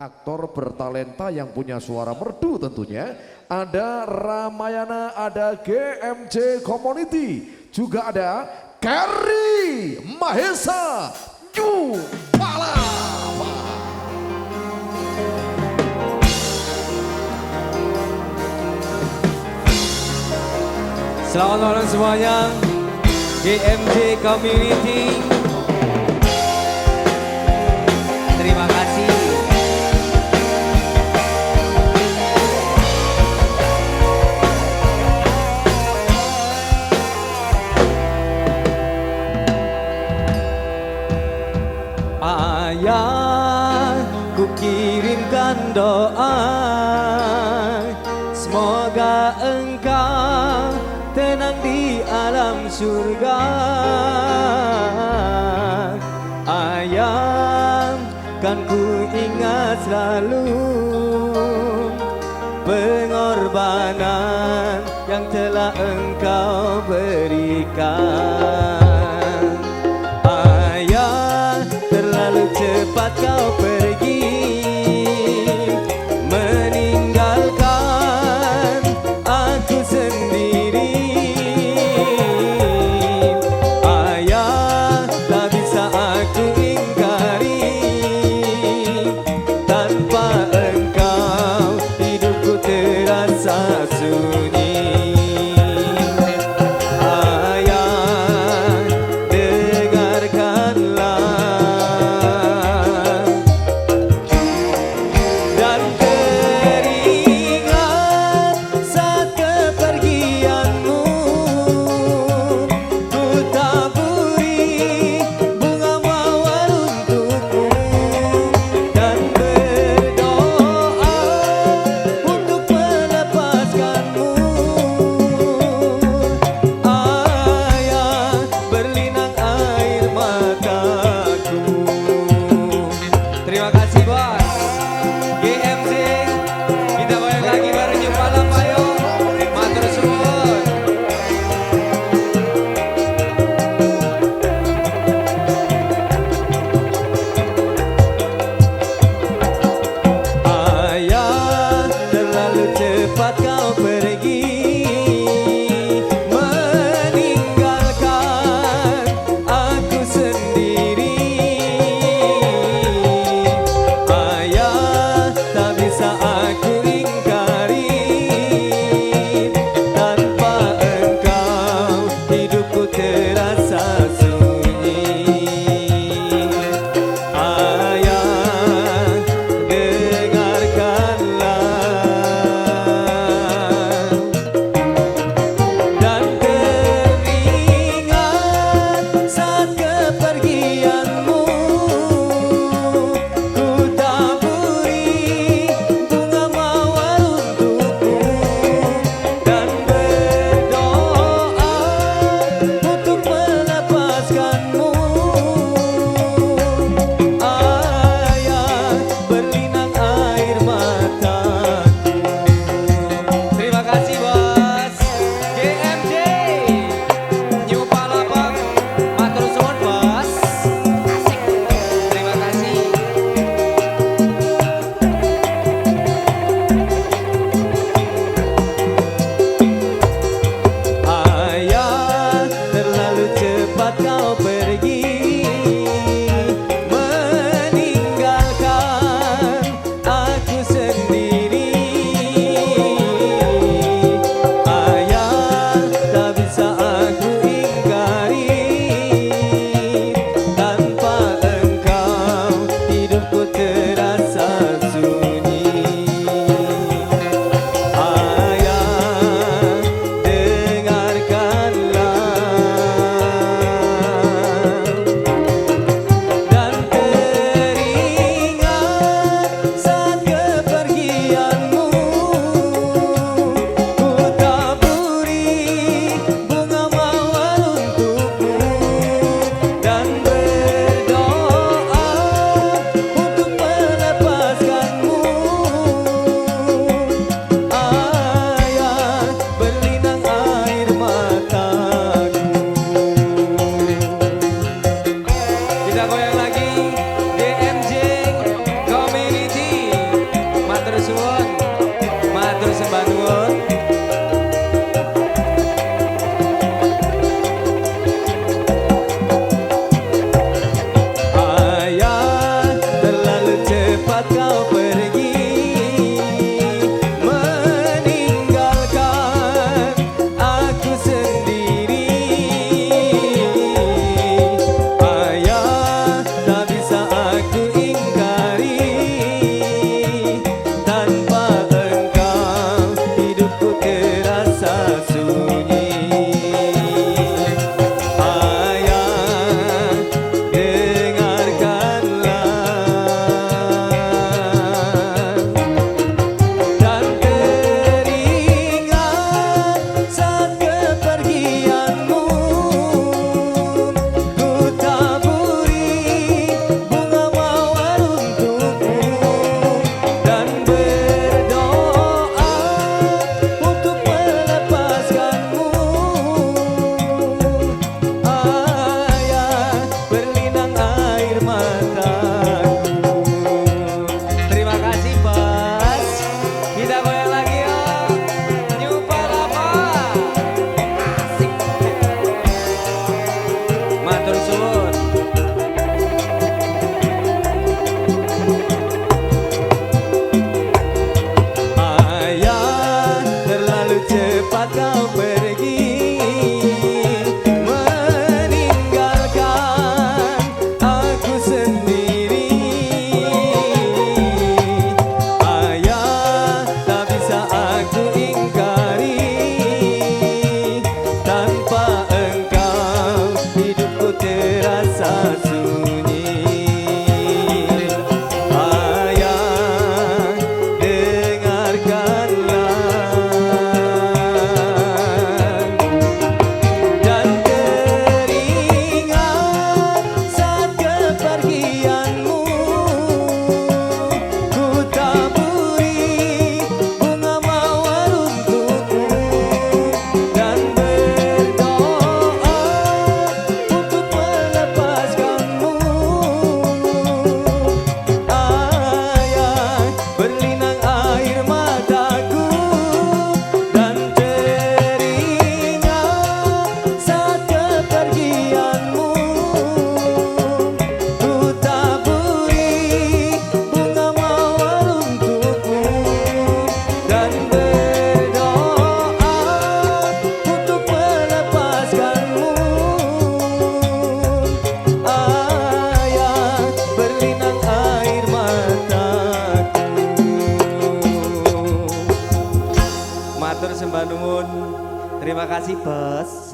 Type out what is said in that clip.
aktor bertalenta yang punya suara merdu tentunya. Ada Ramayana, ada GMC Community, juga ada Kerry Mahesa Jumala. Selamat malam semuanya, GMJ Community. dan doa Semoga engkau tenang di alam surga. Ayam kan ku ingat selalu Pengorbanan yang telah engkau beri. под quasi paz.